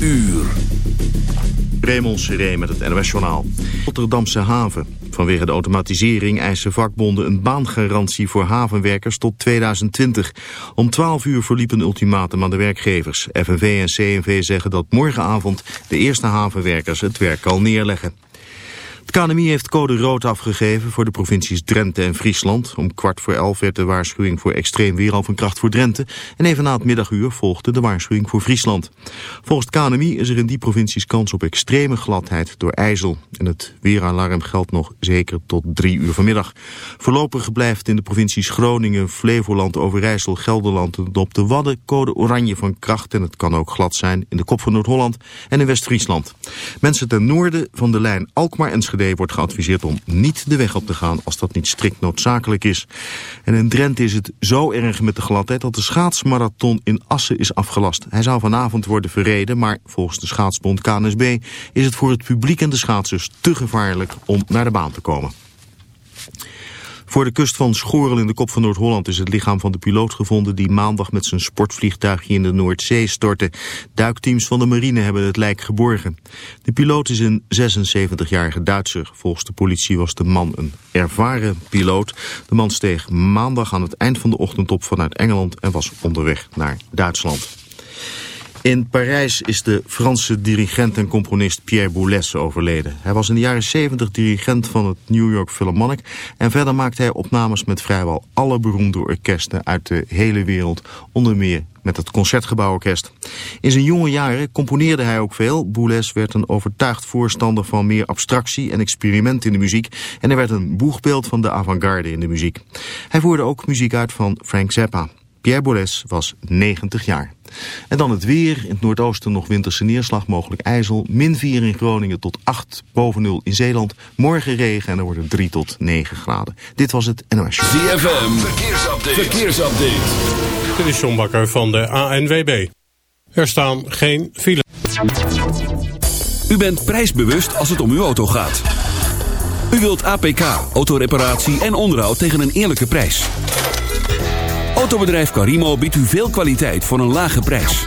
uur. Raymond Seré met het NOS-journaal. Rotterdamse haven. Vanwege de automatisering eisen vakbonden een baangarantie voor havenwerkers tot 2020. Om 12 uur verliep een ultimatum aan de werkgevers. FNV en CNV zeggen dat morgenavond de eerste havenwerkers het werk al neerleggen. Het KNMI heeft code rood afgegeven voor de provincies Drenthe en Friesland. Om kwart voor elf werd de waarschuwing voor extreem weer al van kracht voor Drenthe. En even na het middaguur volgde de waarschuwing voor Friesland. Volgens het KNMI is er in die provincies kans op extreme gladheid door ijzel. En het weeralarm geldt nog zeker tot drie uur vanmiddag. Voorlopig blijft in de provincies Groningen, Flevoland, Overijssel, Gelderland en op de Wadden code oranje van kracht. En het kan ook glad zijn in de kop van Noord-Holland en in West-Friesland. Mensen ten noorden van de lijn Alkmaar en Schede wordt geadviseerd om niet de weg op te gaan als dat niet strikt noodzakelijk is. En in Drenthe is het zo erg met de gladheid dat de schaatsmarathon in Assen is afgelast. Hij zou vanavond worden verreden, maar volgens de schaatsbond KNSB is het voor het publiek en de schaatsers te gevaarlijk om naar de baan te komen. Voor de kust van Schorel in de kop van Noord-Holland is het lichaam van de piloot gevonden die maandag met zijn sportvliegtuigje in de Noordzee stortte. Duikteams van de marine hebben het lijk geborgen. De piloot is een 76-jarige Duitser. Volgens de politie was de man een ervaren piloot. De man steeg maandag aan het eind van de ochtend op vanuit Engeland en was onderweg naar Duitsland. In Parijs is de Franse dirigent en componist Pierre Boulez overleden. Hij was in de jaren 70 dirigent van het New York Philharmonic... en verder maakte hij opnames met vrijwel alle beroemde orkesten uit de hele wereld... onder meer met het Concertgebouworkest. In zijn jonge jaren componeerde hij ook veel. Boulez werd een overtuigd voorstander van meer abstractie en experiment in de muziek... en hij werd een boegbeeld van de avant-garde in de muziek. Hij voerde ook muziek uit van Frank Zappa. Pierre Boulez was 90 jaar. En dan het weer. In het noordoosten nog winterse neerslag, mogelijk ijzel. Min 4 in Groningen tot 8 boven 0 in Zeeland. Morgen regen en dan wordt het 3 tot 9 graden. Dit was het NOS. ZFM, verkeersupdate. verkeersupdate. Dit is John Bakker van de ANWB. Er staan geen files. U bent prijsbewust als het om uw auto gaat. U wilt APK, autoreparatie en onderhoud tegen een eerlijke prijs. Autobedrijf Carimo biedt u veel kwaliteit voor een lage prijs.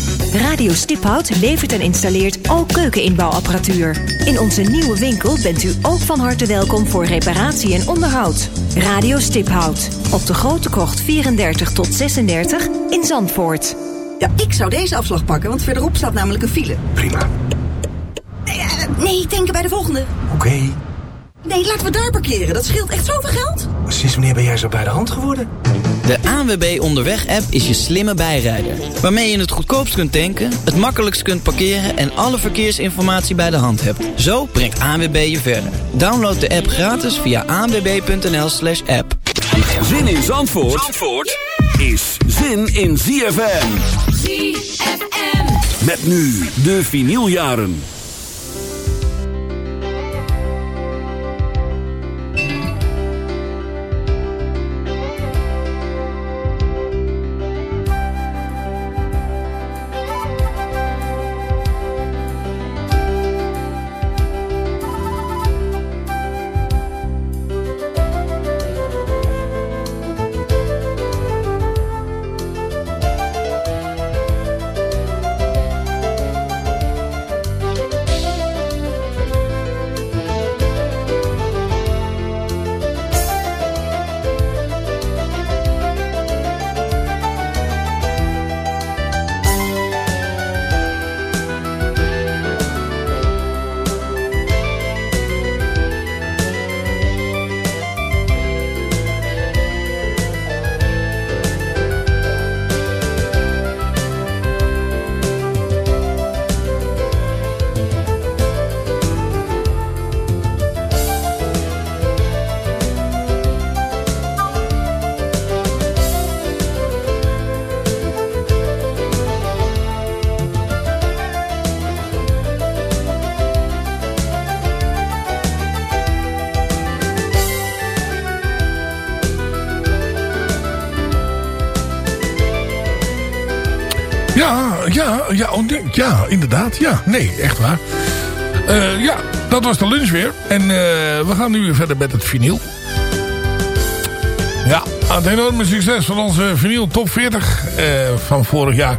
Radio Stiphout levert en installeert ook keukeninbouwapparatuur. In onze nieuwe winkel bent u ook van harte welkom voor reparatie en onderhoud. Radio Stiphout op de Grote Krocht 34 tot 36 in Zandvoort. Ja, ik zou deze afslag pakken, want verderop staat namelijk een file. Prima. Nee, eh, nee denken bij de volgende. Oké. Nee, laten we daar parkeren. Dat scheelt echt zoveel geld. Sinds wanneer ben jij zo bij de hand geworden? De ANWB Onderweg-app is je slimme bijrijder. Waarmee je het goedkoopst kunt tanken, het makkelijkst kunt parkeren... en alle verkeersinformatie bij de hand hebt. Zo brengt ANWB je verder. Download de app gratis via anwb.nl slash app. Zin in Zandvoort, Zandvoort is zin in ZFM. ZFM. Met nu de vinyljaren. Ja, ja, oh, ja, inderdaad. Ja, nee, echt waar. Eh, ja, dat was de lunch weer. En eh, we gaan nu weer verder met het vinyl. Ja, het enorme succes van onze vinyl top 40 eh, van vorig jaar.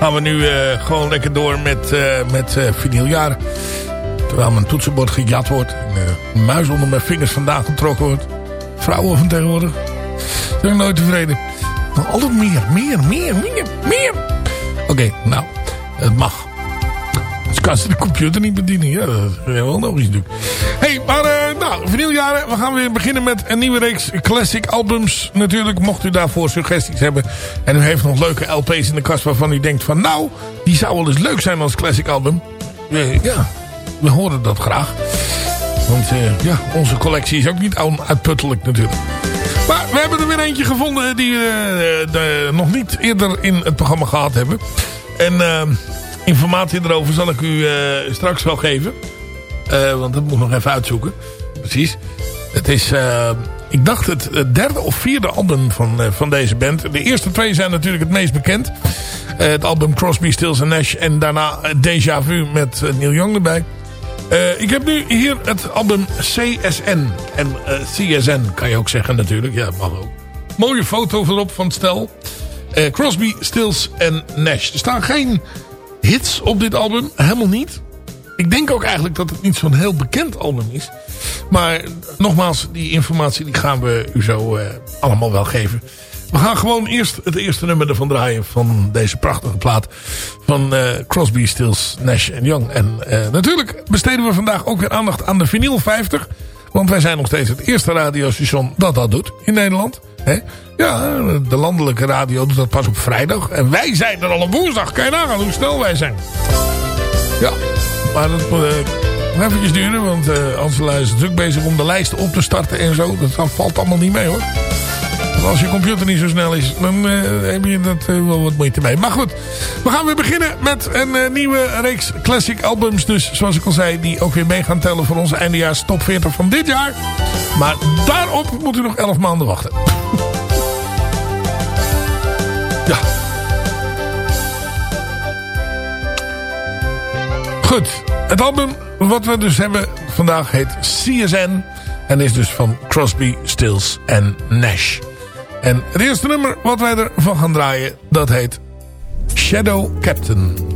Gaan we nu gewoon lekker door met, met vinyljaren. Terwijl mijn toetsenbord gejat wordt. En een muis onder mijn vingers vandaan getrokken wordt. Vrouwen van tegenwoordig. Zijn nooit tevreden. Maar altijd meer, meer, meer, meer, meer. Oké, nou, het mag. Dus kan ze de computer niet bedienen. Ja, dat is wel logisch natuurlijk. hey, maar uh, nou, vinyljaren. We gaan weer beginnen met een nieuwe reeks classic albums. Natuurlijk, mocht u daarvoor suggesties hebben. En u heeft nog leuke LP's in de kast waarvan u denkt van... Nou, die zou wel eens leuk zijn als classic album. Ja, we horen dat graag. Want uh, ja, onze collectie is ook niet uitputtelijk natuurlijk. Maar we hebben er weer eentje gevonden die we nog niet eerder in het programma gehad hebben. En uh, informatie erover zal ik u uh, straks wel geven. Want dat moet ik nog even uitzoeken. Precies. Het is, ik dacht het, het, derde of vierde album van, van deze band. De eerste twee zijn natuurlijk het meest bekend. het album Crosby, Stills Nash en daarna Deja Vu met Neil Young erbij. Ik heb nu hier het album CSN. En CSN kan je ook zeggen natuurlijk. Ja, mag ook. Mooie foto erop van het stel. Uh, Crosby, Stills en Nash. Er staan geen hits op dit album. Helemaal niet. Ik denk ook eigenlijk dat het niet zo'n heel bekend album is. Maar nogmaals, die informatie die gaan we u zo allemaal wel geven. We gaan gewoon eerst het eerste nummer ervan draaien van deze prachtige plaat van uh, Crosby, Stills, Nash Young. En natuurlijk besteden we vandaag ook weer aandacht aan de vinyl 50. Want wij zijn nog steeds het eerste radiostation dat dat doet in Nederland. Ja, de landelijke radio doet dat pas op vrijdag. En wij zijn er al op woensdag. Kan je nagaan hoe snel wij zijn. Ja, maar dat moet uh, eventjes duren. Want uh, Angela is druk bezig om de lijst op te starten en zo. Dat valt allemaal niet mee hoor. Als je computer niet zo snel is, dan uh, heb je dat wel wat moeite mee. Maar goed, we gaan weer beginnen met een nieuwe reeks classic albums. Dus zoals ik al zei, die ook weer mee gaan tellen voor onze eindejaars top 40 van dit jaar. Maar daarop moet u nog 11 maanden wachten. Ja. Goed. Het album wat we dus hebben vandaag heet CSN. En is dus van Crosby, Stills en Nash. En het eerste nummer wat wij ervan gaan draaien, dat heet Shadow Captain.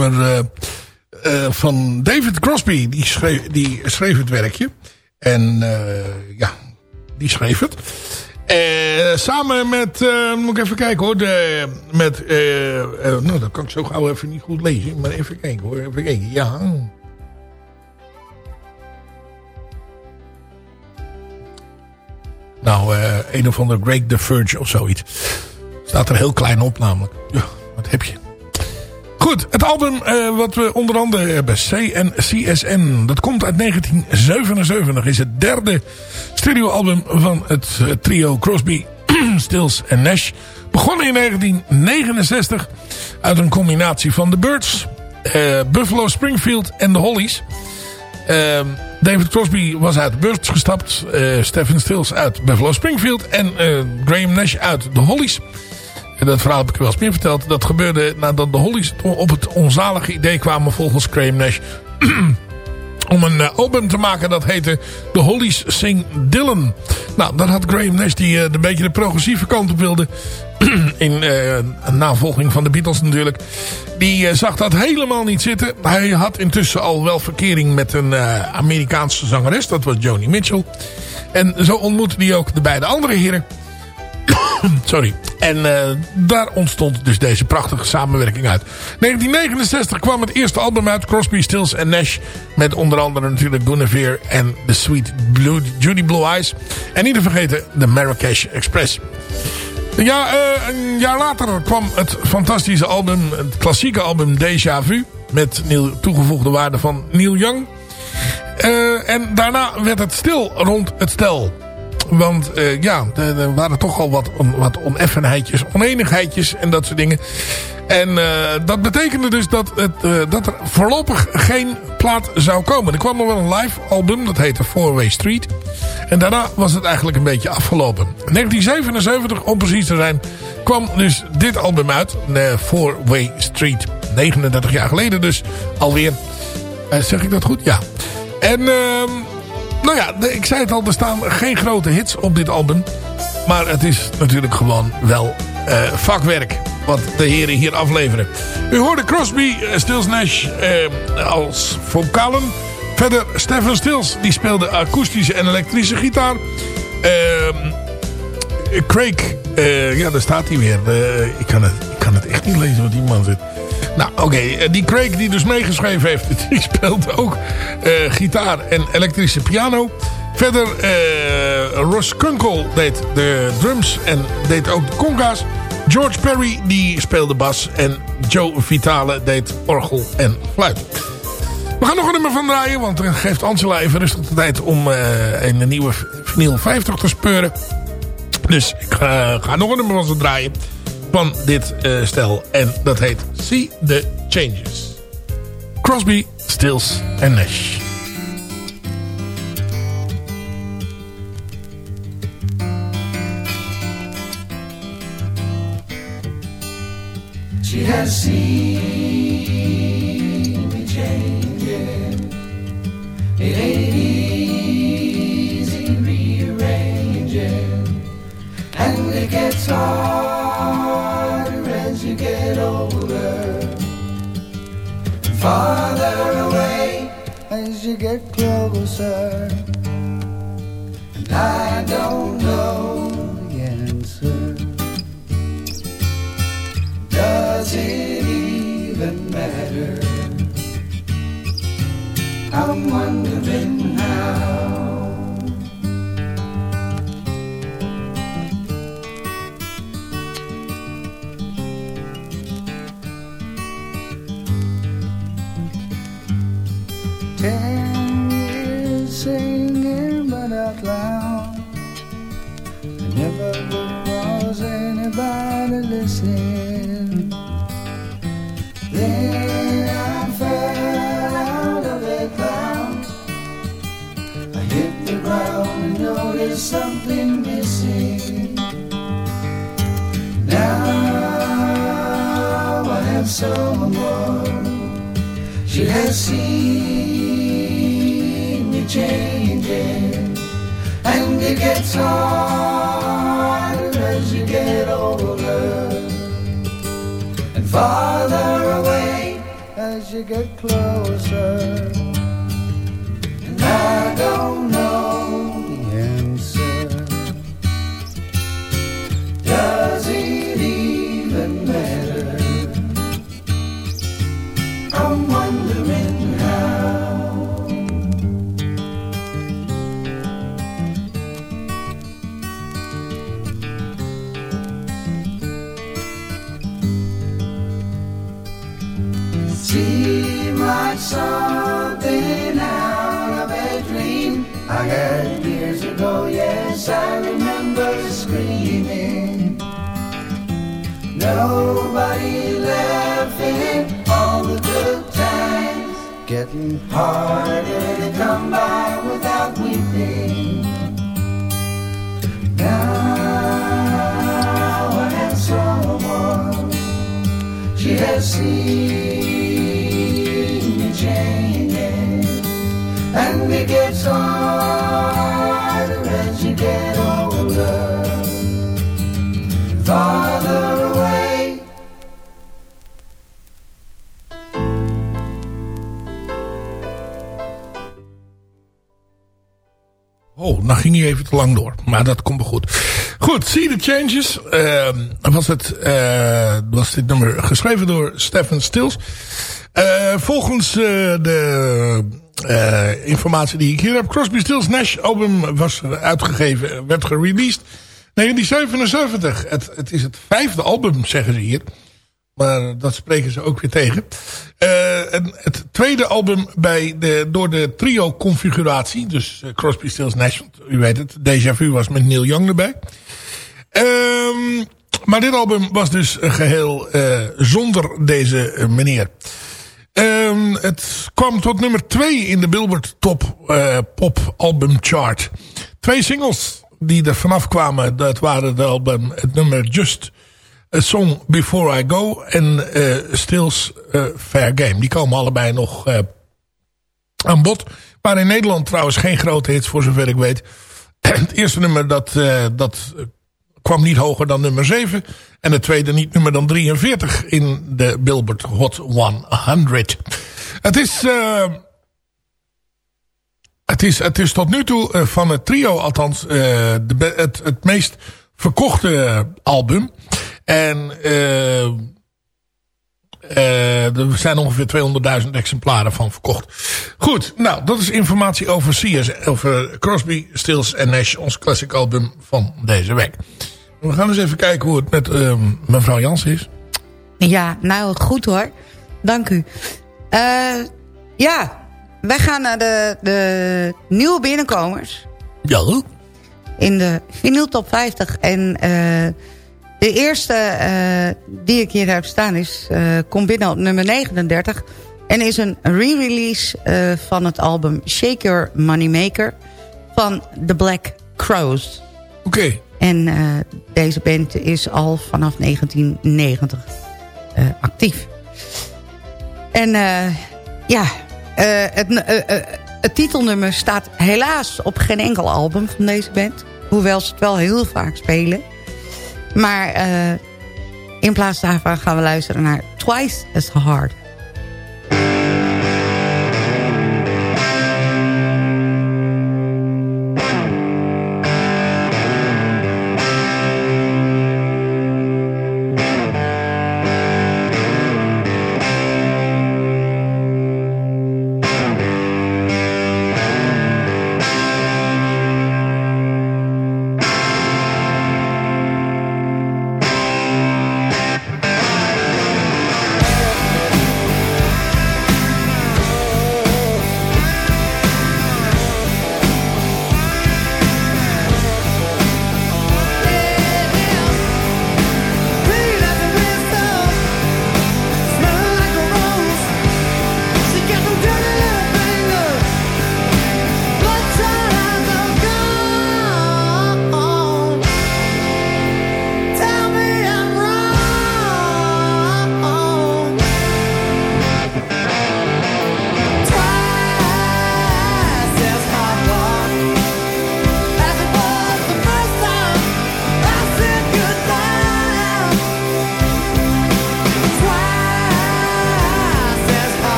Uh, uh, van David Crosby. Die schreef, die schreef het werkje. En uh, ja, die schreef het. samen met, moet ik even kijken hoor. Met, nou dat kan ik zo gauw even niet goed lezen. Maar even kijken hoor. Even kijken, ja. Nou, een of ander Great The Verge of zoiets. Staat er heel klein op namelijk. Ja, wat heb je? Goed, het album uh, wat we onder andere hebben, CSN. Dat komt uit 1977. Is het derde studioalbum van het uh, trio Crosby, Stills en Nash. Begonnen in 1969 uit een combinatie van The Birds, uh, Buffalo Springfield en The Hollies. Ehm, David Crosby was uit The Birds gestapt. Stephen Stills uit Buffalo Springfield. En Graham Nash uit The Hollies. Dat verhaal heb ik wel eens meer verteld. Dat gebeurde nadat de Hollies op het onzalige idee kwamen volgens Graham Nash... om een eh, album te maken dat heette The Hollies Sing Dylan. Nou, dat had Graham Nash die een beetje de progressieve kant op wilde. in uh, navolging van de Beatles natuurlijk. Die zag dat helemaal niet zitten. Hij had intussen al wel verkering met een Amerikaanse zangeres. Dat was Joni Mitchell. En zo ontmoette hij ook de beide andere heren. Sorry. En uh, daar ontstond dus deze prachtige samenwerking uit. 1969 kwam het eerste album uit. Crosby, Stills en Nash. Met onder andere natuurlijk Guinevere en The Sweet Blue, Judy Blue Eyes. En niet te vergeten de Marrakesh Express. Ja, uh, een jaar later kwam het fantastische album, het klassieke album Deja Vu. Met toegevoegde waarde van Neil Young. Uh, en daarna werd het stil rond het stel. Want uh, ja, er waren toch al wat, wat oneffenheidjes, oneenigheidjes en dat soort dingen. En uh, dat betekende dus dat, het, uh, dat er voorlopig geen plaat zou komen. Er kwam nog wel een live album, dat heette Four Way Street. En daarna was het eigenlijk een beetje afgelopen. In 1977, om precies te zijn, kwam dus dit album uit. Four Way Street. 39 jaar geleden dus alweer. zeg ik dat goed? Ja. En... nou ja, ik zei het al, er staan geen grote hits op dit album. Maar het is natuurlijk gewoon wel uh, vakwerk wat de heren hier afleveren. U hoorde Crosby, uh, Stills Nash uh, als vocalen. Verder Stephen Stills, die speelde akoestische en elektrische gitaar. Ehm, Craig, ja daar staat hij weer. ik, kan het, ik kan het echt niet lezen wat die man zit. Nou, oké. Okay. Die Craig die dus meegeschreven heeft, die speelt ook uh, gitaar en elektrische piano. Verder, uh, Ross Kunkel deed de drums en deed ook de conga's. George Perry die speelde bas en Joe Vitale deed orgel en fluit. We gaan nog een nummer van draaien, want dan geeft Angela even rustig de tijd om een nieuwe vinyl 50 te speuren. Dus ik ga, ga nog een nummer van ze draaien van dit uh, stel. En dat heet See the Changes. Crosby, Stills en Nash. She has seen as you get closer. And I don't know the answer. Does it anybody listening. Then I fell out of a cloud. I hit the ground and noticed something missing. Now I have someone. She has seen me changing, and it gets you get older and farther away as you get closer. And I don't something out of a dream I had years ago. Yes, I remember screaming. Nobody laughing, all the good times getting harder to come by without weeping. Now I have someone. She has seen it gets harder as you get older, farther away. Oh, nou ging hij even te lang door. Maar dat komt wel goed. Goed, See the Changes. Uh, was, het, uh, was dit nummer geschreven door Stephen Stills. Uh, volgens uh, informatie die ik hier heb. Crosby, Stills, Nash album was uitgegeven. Werd gereleased. 1977. Het, het is het vijfde album, zeggen ze hier. Maar dat spreken ze ook weer tegen. Uh, het tweede album bij de, door de trio-configuratie. Dus Crosby, Stills, Nash. U weet het, Deja Vu was met Neil Young erbij. Um, maar dit album was dus geheel zonder deze meneer. Um, het kwam tot nummer 2 in de Billboard Top Pop Album Chart. Twee singles die er vanaf kwamen. Dat waren de album, het nummer Just... A Song Before I Go en uh, Stills uh, Fair Game. Die komen allebei nog aan bod. Maar in Nederland trouwens geen grote hits voor zover ik weet. het eerste nummer dat, dat kwam niet hoger dan nummer 7. En het tweede niet nummer dan 43 in de Billboard Hot 100. Het is... het is, het is tot nu toe van het trio althans de, het, het meest verkochte album. En uh, er zijn ongeveer 200.000 exemplaren van verkocht. Goed, nou, dat is informatie over CS, over Crosby, Stills en Nash, ons classic album van deze week. We gaan eens even kijken hoe het met uh, mevrouw Jans is. Ja, nou goed hoor. Dank u. Uh, ja, wij gaan naar de, de nieuwe binnenkomers. Ja. In de vinyl top 50. En eh, de eerste eh, die ik hier heb staan is, eh, komt binnen op nummer 39. En is een re-release eh, van het album Shake Your Moneymaker van The Black Crows. Oké. En eh, deze band is al vanaf 1990 eh, actief. En eh, ja, het, het titelnummer staat helaas op geen enkel album van deze band. Hoewel ze het wel heel vaak spelen. Maar in plaats daarvan gaan we luisteren naar Twice as Hard.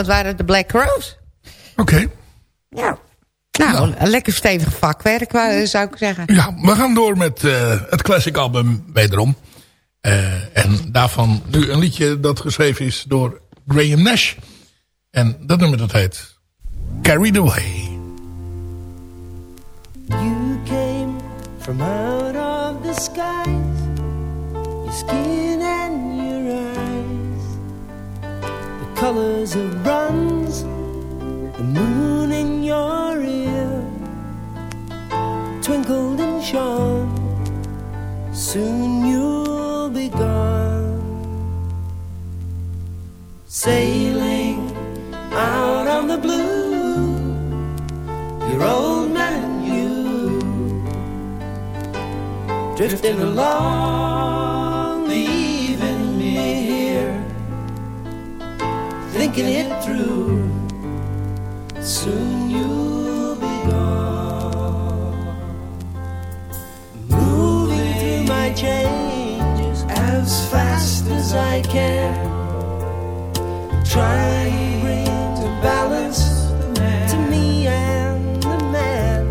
Dat waren de Black Crows. Oké. Ja. Nou, een lekker stevig vakwerk, wou- zou ik zeggen. Ja, we gaan door met eh, het classic album wederom. Eh, en daarvan nu een liedje dat geschreven is door Graham Nash. En dat nummer dat heet Carried Away. You came from out of the skies, your skin colors of bronze, the moon in your ear, twinkled and shone. Soon you'll be gone, sailing out on the blue. Your old man you drifting along, thinking it through. Soon you'll be gone, moving through my changes as fast as I can. Trying to balance the man to me and the man.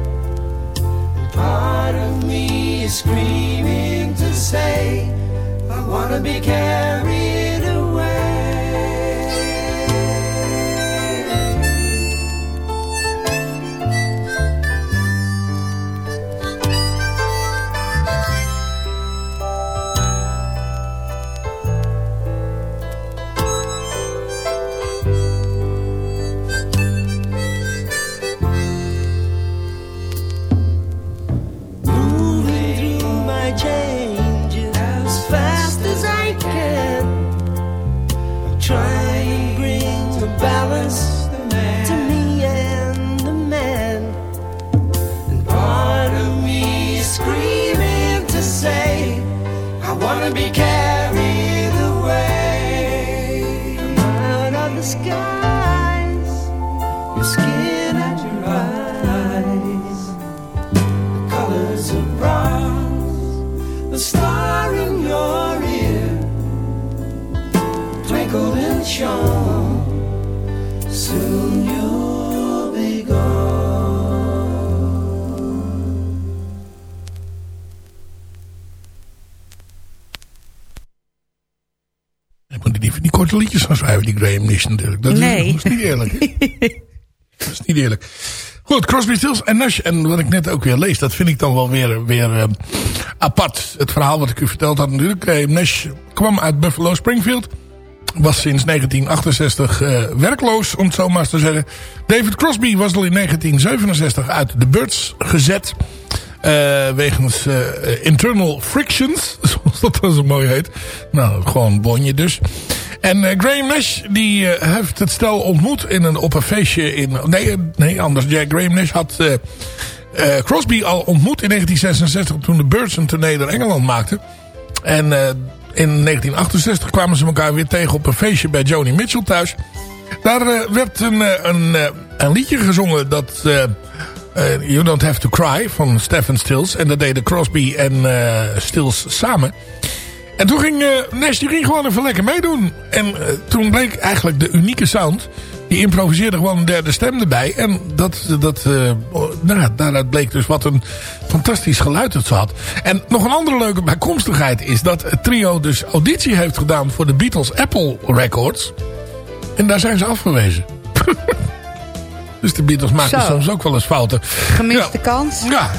And part of me is screaming to say, I wanna be carried Die van die korte liedjes gaan schrijven, die Graham Nash natuurlijk. Dat is, Nee. dat is niet eerlijk. dat is niet eerlijk. Goed, Crosby, Stills en Nash. En wat ik net ook weer lees, dat vind ik dan wel weer, weer eh, apart. Het verhaal wat ik u verteld had natuurlijk. Graham Nash kwam uit Buffalo Springfield. Was sinds 1968 eh, werkloos, om het zo maar eens te zeggen. David Crosby was al in 1967 uit de Birds gezet. eh, wegens internal frictions, zoals dat dan zo mooi heet. Nou, gewoon bonje dus. En eh, Graham Nash, die eh, heeft het stel ontmoet in een, op een feestje in... Nee, eh, nee anders. Ja, Graham Nash had Crosby al ontmoet in 1966... toen de Birds een tournee door Engeland maakten. En in 1968 kwamen ze elkaar weer tegen op een feestje bij Joni Mitchell thuis. Daar werd een, een, een liedje gezongen dat... you Don't Have To Cry van Stephen Stills. En dat deden Crosby en Stills samen. En toen ging eh Nash die ging gewoon even lekker meedoen. En eh, toen bleek eigenlijk de unieke sound. Die improviseerde gewoon een derde stem erbij. En dat, dat, oh, nou, daaruit bleek dus wat een fantastisch geluid het ze had. En nog een andere leuke bijkomstigheid is dat het trio dus auditie heeft gedaan voor de Beatles Apple Records. En daar zijn ze afgewezen. dus de Beatles maken Zo. soms ook wel eens fouten. Gemiste Ja. kans. Ja.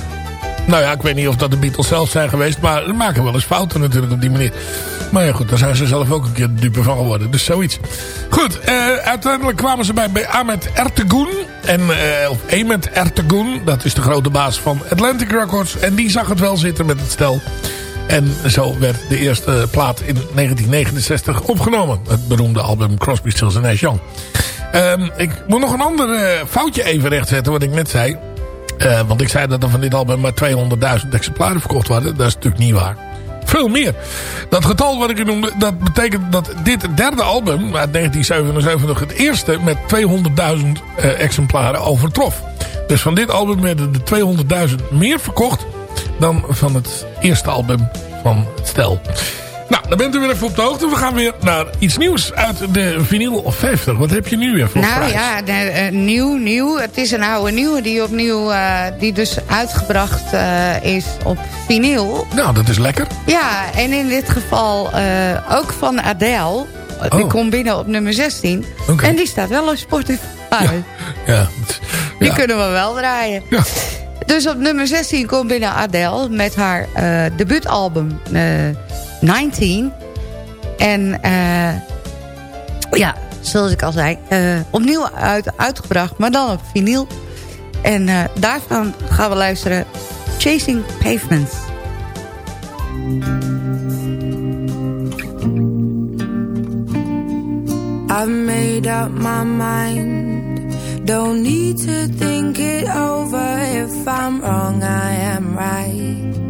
Nou ja, ik weet niet of dat de Beatles zelf zijn geweest. Maar ze maken wel eens fouten natuurlijk op die manier. Maar ja goed, daar zijn ze zelf ook een keer dupe van geworden. Dus zoiets. Goed, eh, uiteindelijk kwamen ze bij, bij Ahmed Ertegun. En, eh, of Ahmed Ertegun, dat is de grote baas van Atlantic Records. En die zag het wel zitten met het stel. En zo werd de eerste plaat in 1969 opgenomen. Het beroemde album Crosby, Stills Nash Young. Ehm, ik moet nog een ander eh, foutje even rechtzetten wat ik net zei. Eh, want ik zei dat er van dit album maar 200.000 exemplaren verkocht worden. Dat is natuurlijk niet waar. Veel meer. Dat getal wat ik u noemde, dat betekent dat dit derde album uit 1977 het eerste met 200.000 eh, exemplaren overtrof. Dus van dit album werden er 200.000 meer verkocht dan van het eerste album van stel. Nou, dan bent u weer even op de hoogte. We gaan weer naar iets nieuws uit de vinyl 50. Wat heb je nu weer voor Nou prijs? ja, de, eh, nieuw, nieuw. Het is een oude nieuwe die opnieuw, eh, die dus uitgebracht eh, is op vinyl. Nou, dat is lekker. Ja, en in dit geval ook van Adele. Die Oh. komt binnen op nummer 16. Oké. En die staat wel op Spotify. Ja. Die Ja. kunnen we wel draaien. Ja. Dus op nummer 16 komt binnen Adele met haar debuutalbum 19. En eh, ja, zoals ik al zei, eh, opnieuw uit, uitgebracht, maar dan op vinyl. En eh, daarvan gaan we luisteren Chasing Pavements. I've made up my mind. Don't need to think it over. If I'm wrong, I am right.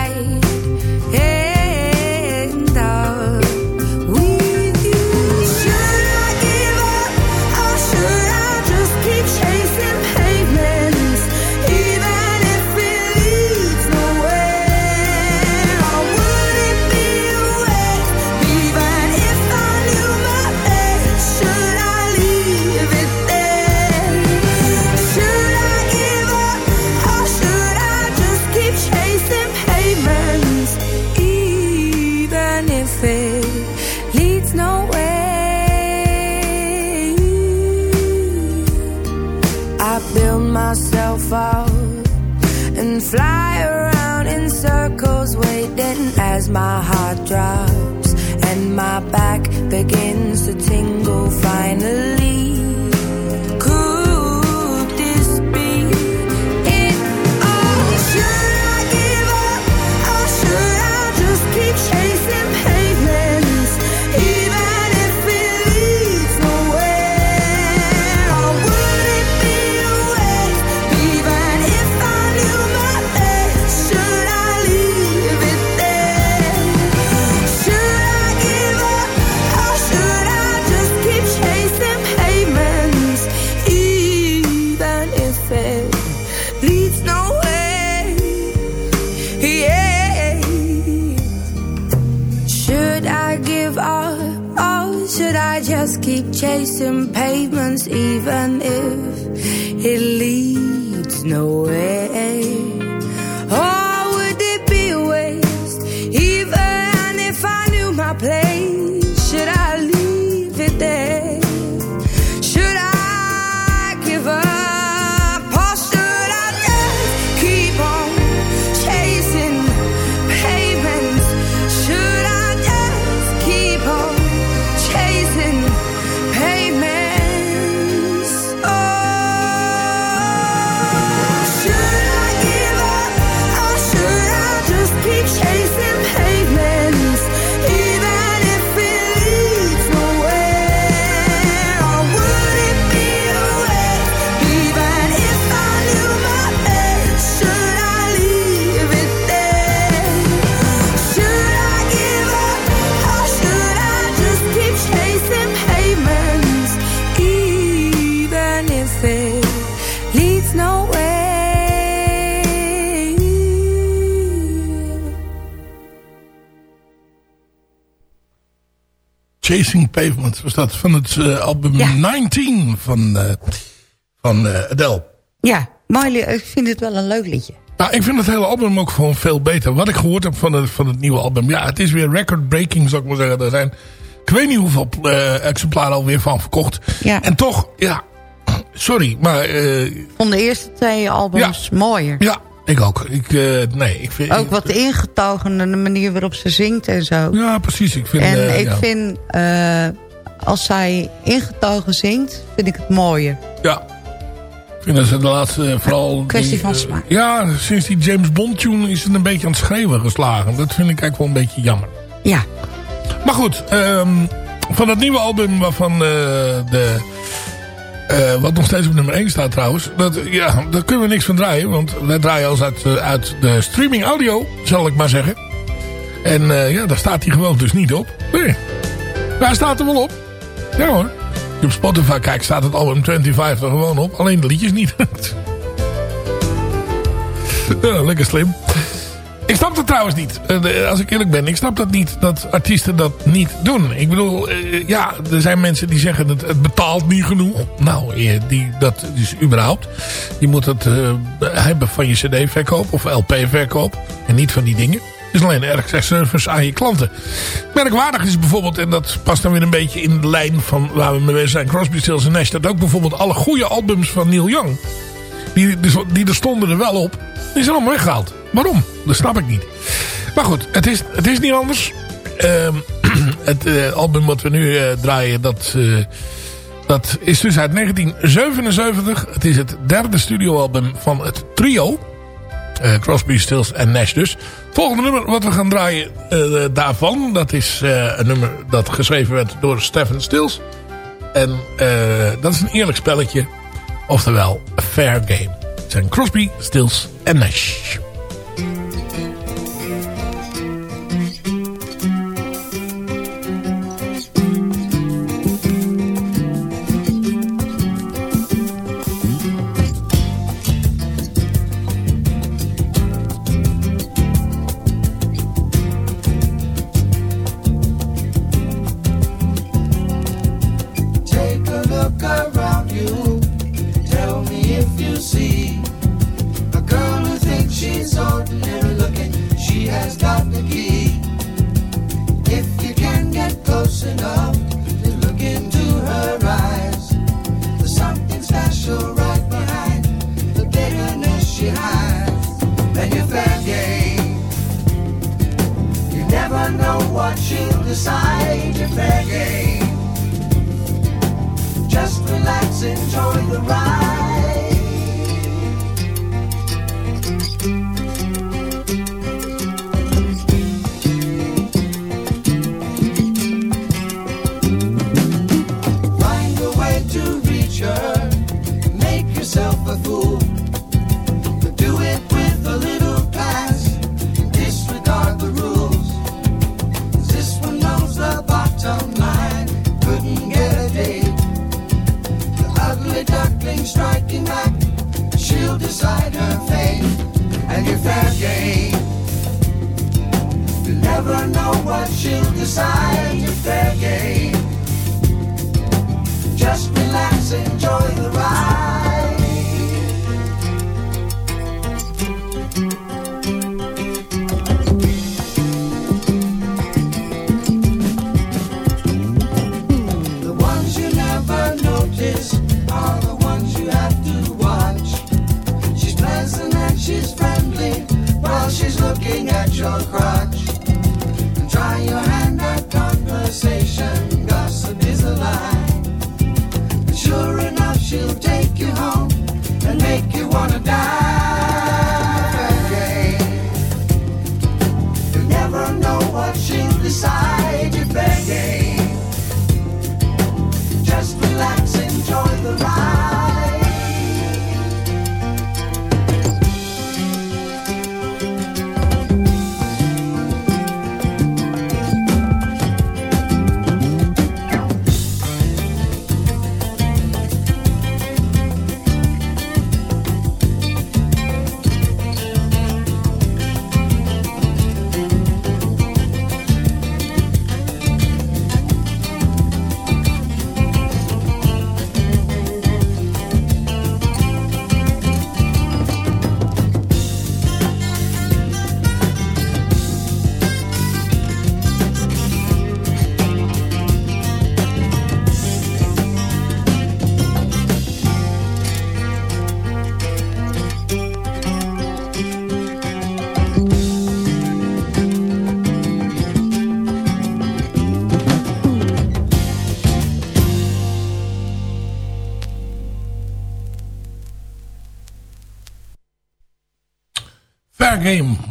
Chasing Pavement was dat van het eh, album Ja. 19 van, eh, van eh, Adele. Ja, mooi. li- Ik vind het wel een leuk liedje. Nou, ik vind het hele album ook gewoon veel beter. Wat ik gehoord heb van het, van het nieuwe album. Ja, het is weer record-breaking, zou ik maar zeggen. Er zijn, ik weet niet hoeveel exemplaren alweer van verkocht. Ja. En toch, ja, sorry, maar Ik vond de eerste twee albums mooier. ja, ik ook. Ik, eh, nee, ik vind... Ook wat ingetogen, de manier waarop ze zingt en zo. Ja, precies. Ik vind, en eh, ik ja. vind, eh, als zij ingetogen zingt, vind ik het mooier. Ja. Ik vind dat ze de laatste vooral... kwestie die, van smaak. ja, sinds die James Bond tune is het een beetje aan het schreeuwen geslagen. Dat vind ik eigenlijk wel een beetje jammer. Ja. Maar goed, ehm, van het nieuwe album waarvan de... eh, wat nog steeds op nummer 1 staat trouwens. Dat, ja, daar kunnen we niks van draaien. Want wij draaien als uit, eh, uit de streaming audio, zal ik maar zeggen. En eh, ja, daar staat hij gewoon dus niet op. Nee. Daar staat er wel op. Ja hoor. Je op Spotify kijkt staat het album 25 er gewoon op. Alleen de liedjes niet. ja, lekker slim. Ik snap dat trouwens niet. Eh, de- Als ik eerlijk ben, ik snap dat niet. Dat artiesten dat niet doen. Ik bedoel, eh, ja, er zijn mensen die zeggen dat het betaalt niet genoeg. Nou, eh, die, dat is überhaupt. Je moet het eh, hebben van je cd-verkoop of LP-verkoop. En niet van die dingen. Het is alleen een access service aan je klanten. Merkwaardig is bijvoorbeeld, en dat past dan weer een beetje in de lijn van waar we mee bezig zijn. Crosby, Stills Nash. Dat ook bijvoorbeeld alle goede albums van Neil Young. Die, die, die er stonden er wel op. Die zijn allemaal weggehaald. Waarom? Dat snap ik niet. Maar goed, het is, het is niet anders. Ehm, het eh, album wat we nu eh, draaien, dat, eh, dat is dus uit 1977. Het is het derde studioalbum van het trio. Crosby, Stills en Nash dus. Het volgende nummer wat we gaan draaien daarvan. Dat is een nummer dat geschreven werd door Stephen Stills. En dat is een eerlijk spelletje. Oftewel, fair game. Het zijn Crosby, Stills en Nash. watching decide your they're. Just relax, enjoy the ride.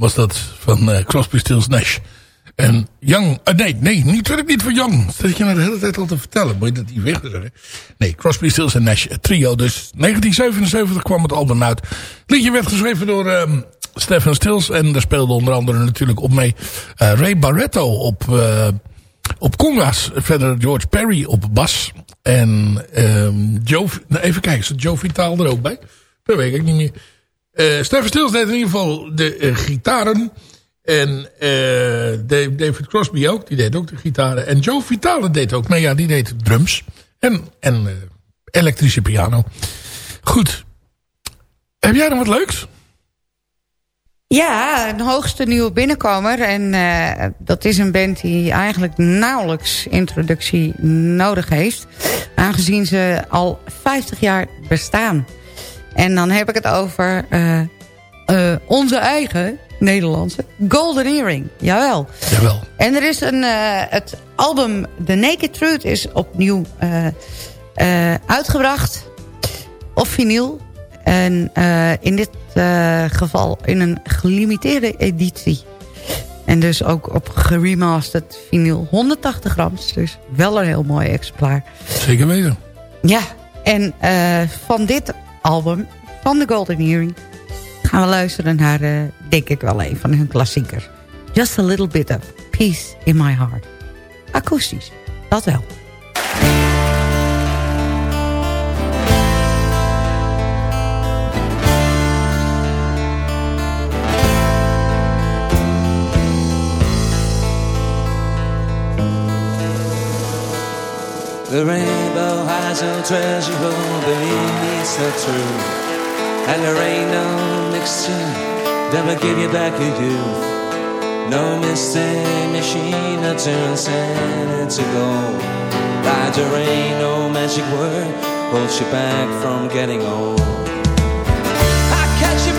Was dat van eh, Crosby, Stills, Nash. En Young, uh, nee, nee, natuurlijk niet voor Young. Dat je nou de hele tijd al te vertellen. Moet je dat niet weg zeggen? Nee, Crosby, Stills en Nash, trio. Dus 1977 kwam het album uit. Het liedje werd geschreven door um, Stephen Stills. En daar speelde onder andere natuurlijk op mee uh, Ray Barretto op, op conga's. Verder George Perry op bas. En um, Joe, nou even kijken, Joe Vitaal er ook bij? Dat weet ik niet meer. Uh, Stephen Stills deed in ieder geval de uh, gitaren. En uh, David Crosby ook, die deed ook de gitaren. En Joe Vitale deed ook mee, ja, die deed drums. En, en elektrische piano. Goed. Heb jij nog wat leuks? Ja, een hoogste nieuwe binnenkomer. En dat is een band die eigenlijk nauwelijks introductie nodig heeft. Aangezien ze al 50 jaar bestaan. En dan heb ik het over uh, uh, onze eigen Nederlandse Golden Earring. Jawel. Jawel. En er is een, het album The Naked Truth is opnieuw uitgebracht. Op vinyl. En in dit geval in een gelimiteerde editie. En dus ook op geremasterd vinyl 180 grams. Dus wel een heel mooi exemplaar. Zeker weten. Ja, en uh, van dit album, van de Golden Earring... gaan we luisteren naar, uh, denk ik wel een van hun klassiekers. Just a little bit of peace in my heart. Akoestisch, dat wel. The rainbow has no treasure, oh, believe me, the truth. And there ain't no mixture that will give you back your youth. No mystic machine that turns sand into gold. That there ain't no magic word holds you back from getting old. I catch your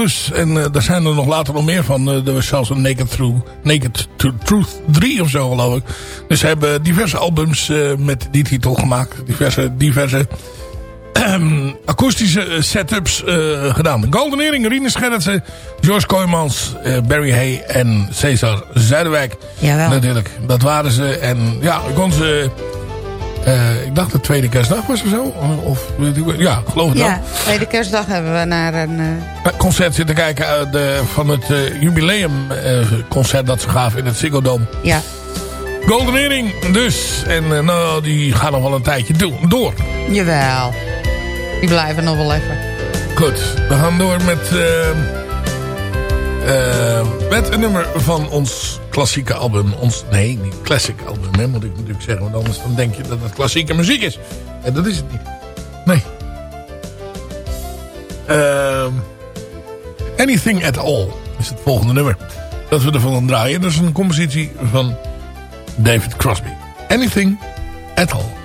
Dus. En uh, daar zijn er nog later nog meer van. Uh, er was zelfs een Naked, Through, Naked Truth 3 of zo geloof ik. Dus ze hebben diverse albums uh, met die titel gemaakt. Diverse, diverse um, akoestische setups gedaan. Golden Earring, Rine Scherritsen, George Kooijmans, Barry Hay en Cesar Zuiderwijk. Jawel. Natuurlijk, dat waren ze. En ja, ik kon ze... Uh, ik dacht de tweede kerstdag was of zo. Of, ja, geloof het Ja, tweede kerstdag hebben we naar een... Uh... concert zitten kijken uh, de, van het jubileumconcert dat ze gaven in het Ziggo Dome. Ja. Golden Earring dus. En nou, die gaan nog wel een tijdje do door. Jawel. Die blijven nog wel even. Goed, we gaan door met... Met een nummer van ons klassieke album. Ons, nee, niet classic album, moet ik natuurlijk zeggen. Want anders dan denk je dat het klassieke muziek is. En dat is het niet. Nee. Uh, Anything at All is het volgende nummer. Dat we ervan gaan draaien. Dat is een compositie van David Crosby. Anything at All.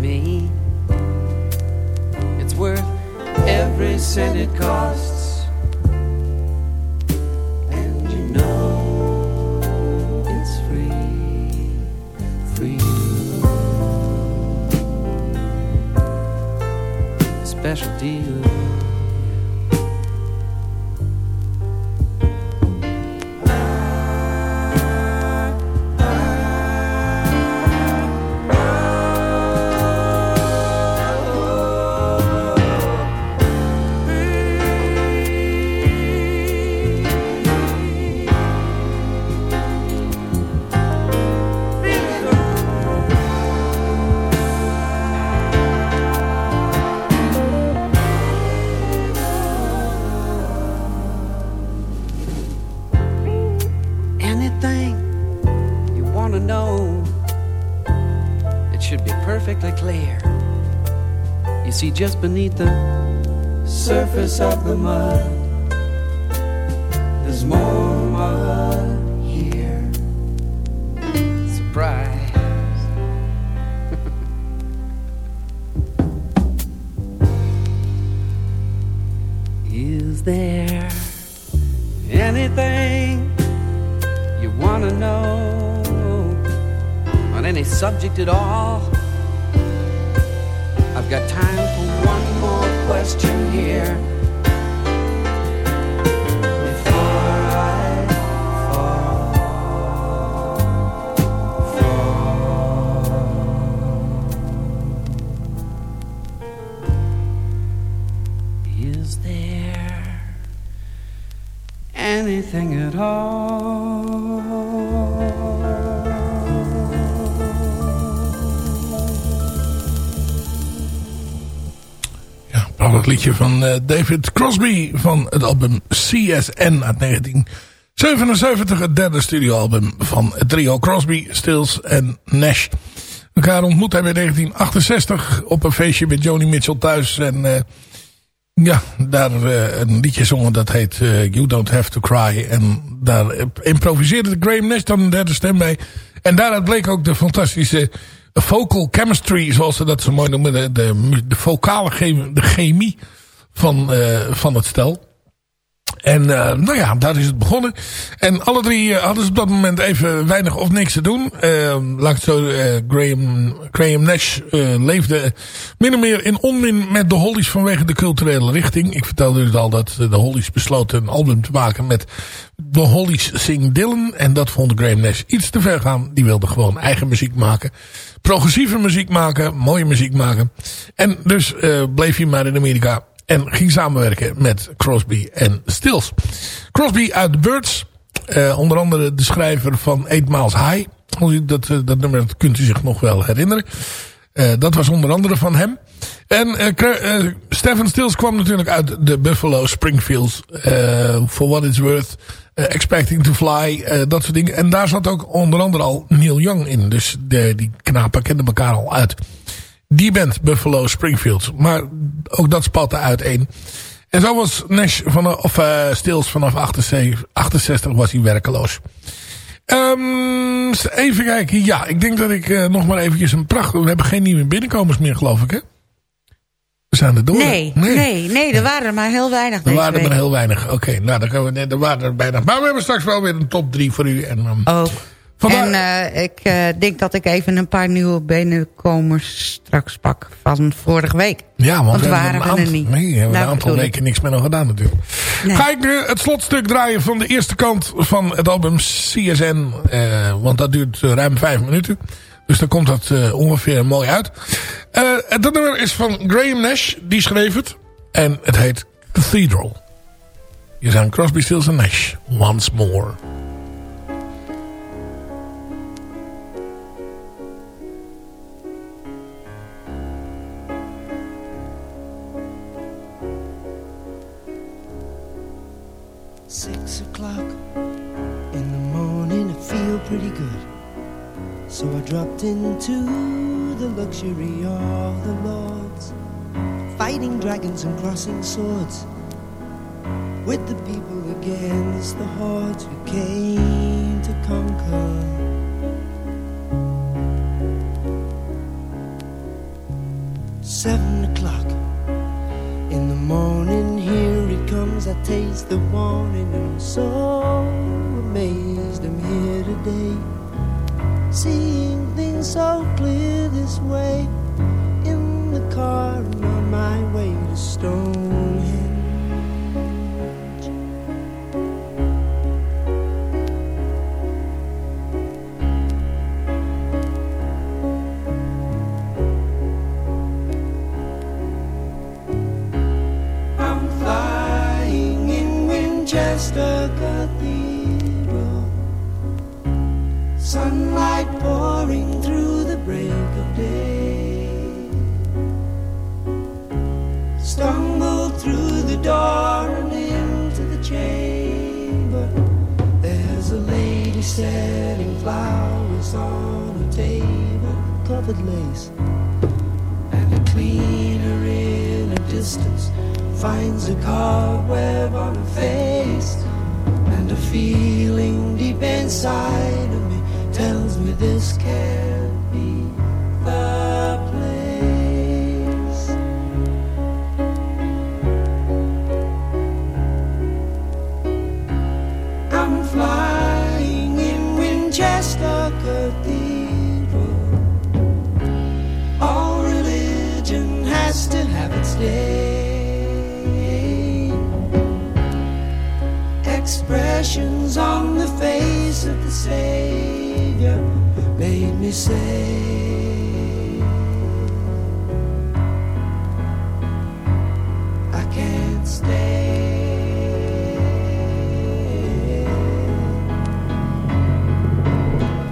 me. It's worth every cent it costs. And you know it's free, free. Special deal. Just beneath the surface of the mud. Anything at all? prachtig liedje van uh, David Crosby van het album CSN uit 1977. Het derde studioalbum van het trio Crosby, Stills en Nash. Elkaar ontmoet hij in 1968 op een feestje met Joni Mitchell thuis. En uh, ja, daar uh, een liedje zongen dat heet You Don't Have To Cry. En daar improviseerde Graham Nash dan een derde stem mee. En daaruit bleek ook de fantastische vocal chemistry, zoals ze dat zo mooi noemen. De, de, de vocale chemie, de chemie van, uh, van het stel. En uh, nou ja, daar is het begonnen. En alle drie uh, hadden ze op dat moment even weinig of niks te doen. Uh, zo, Graham, Graham Nash leefde min of meer in onmin met de Hollies vanwege de culturele richting. Ik vertelde dus al dat de Hollies besloten een album te maken met de Hollies Sing Dylan. En dat vond Graham Nash iets te ver gaan. Die wilde gewoon eigen muziek maken. Progressieve muziek maken, mooie muziek maken. En dus bleef hij maar in Amerika en ging samenwerken met Crosby en Stills. Crosby uit The Birds. Uh, onder andere de schrijver van Eight Miles High. Dat, uh, dat nummer kunt u zich nog wel herinneren. Uh, dat was onder andere van hem. En Stephen Stills kwam natuurlijk uit de Buffalo Springfields. For What It's Worth. Expecting to Fly. dat soort dingen. En daar zat ook onder andere al Neil Young in. Dus de, die knapen kenden elkaar al uit die band Buffalo Springfield. Maar ook dat spatte uiteen. En zo was Nash vanaf, of uh, Stills vanaf 68, 68 was hij werkeloos. Um, even kijken. Ja, ik denk dat ik uh, nog maar eventjes een pracht... We hebben geen nieuwe binnenkomers meer, geloof ik, hè? We zijn er door. Nee, nee, nee, nee er waren er maar heel weinig. Er waren er maar heel weinig. Oké, okay, nou, dan kunnen we, er waren er bijna. Maar we hebben straks wel weer een top 3 voor u. En, um, oh. En uh, ik uh, denk dat ik even een paar nieuwe binnenkomers straks pak van vorige week. Ja, want, want we waren we er niet. Nee, we hebben nou, een aantal weken niks meer nog gedaan natuurlijk. Nee. Ga ik nu het slotstuk draaien van de eerste kant van het album CSN. Uh, want dat duurt ruim vijf minuten. Dus dan komt dat ongeveer mooi uit. dat nummer is van Graham Nash, die schreef het. En het heet Cathedral. Hier zijn Crosby, Stills en Nash. Once More. Feel pretty good. So I dropped into the luxury of the lords, fighting dragons and crossing swords with the people against the hordes who came to conquer. Seven o'clock in the morning, I taste the warning, and I'm so amazed I'm here today. Seeing things so clear this way. In the car, and on my way to Stonehenge. Setting flowers on a table, covered lace, and a cleaner in a distance finds a cobweb on her face, and a feeling deep inside of me tells me this can't Expressions on the face of the Savior made me say. I can't stay.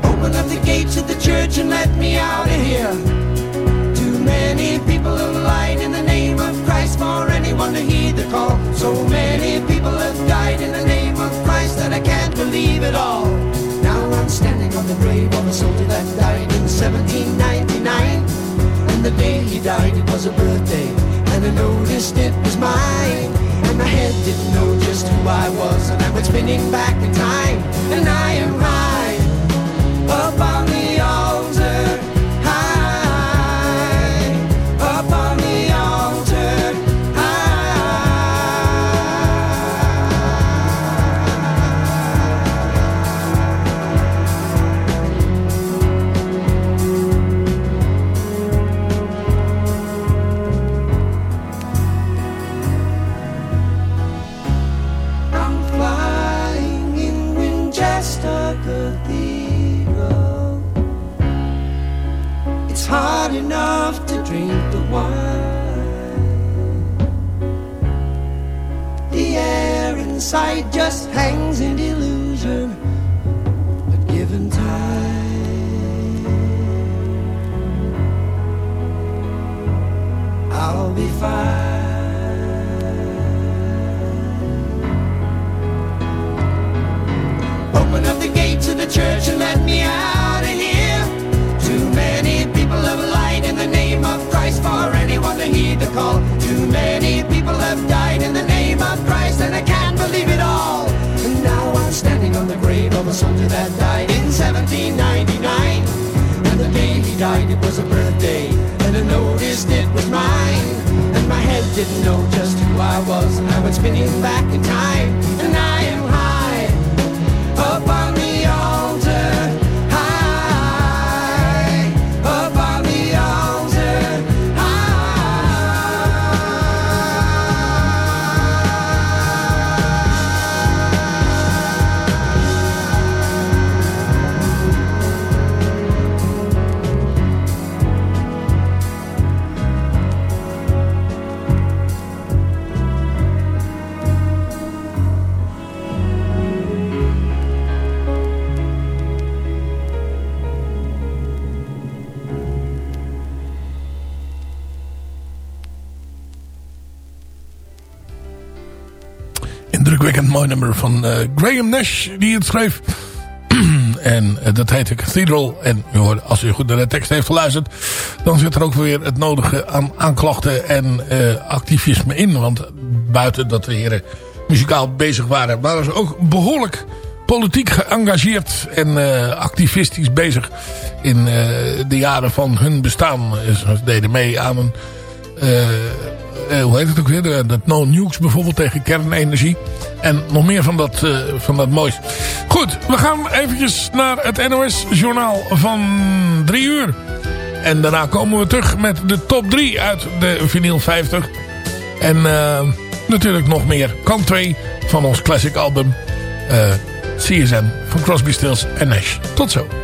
Open up the gates of the church and let me out of here. Too many people have lied in the name of Christ for anyone to heed the call. So many people have died in the name of That I can't believe it all. Now I'm standing on the grave of a soldier that died in 1799. And the day he died, it was a birthday. And I noticed it was mine. And my head didn't know just who I was. And I went spinning back in time. Nummer van eh, Graham Nash die het schreef. en eh, dat heet de Cathedral. En als u goed naar de tekst heeft geluisterd... dan zit er ook weer het nodige aan aanklachten en eh, activisme in. Want buiten dat de heren muzikaal bezig waren... waren ze ook behoorlijk politiek geëngageerd en activistisch bezig... in de jaren van hun bestaan. Ze deden mee aan een... eh, hoe heet het ook weer? Dat no nukes bijvoorbeeld tegen kernenergie. En nog meer van dat, eh, van dat moois. Goed, we gaan eventjes naar het NOS journaal van drie uur. En daarna komen we terug met de top 3 uit de vinyl 50. En eh, natuurlijk nog meer kant 2 van ons classic album CSM van Crosby, Stills en Nash. Tot zo.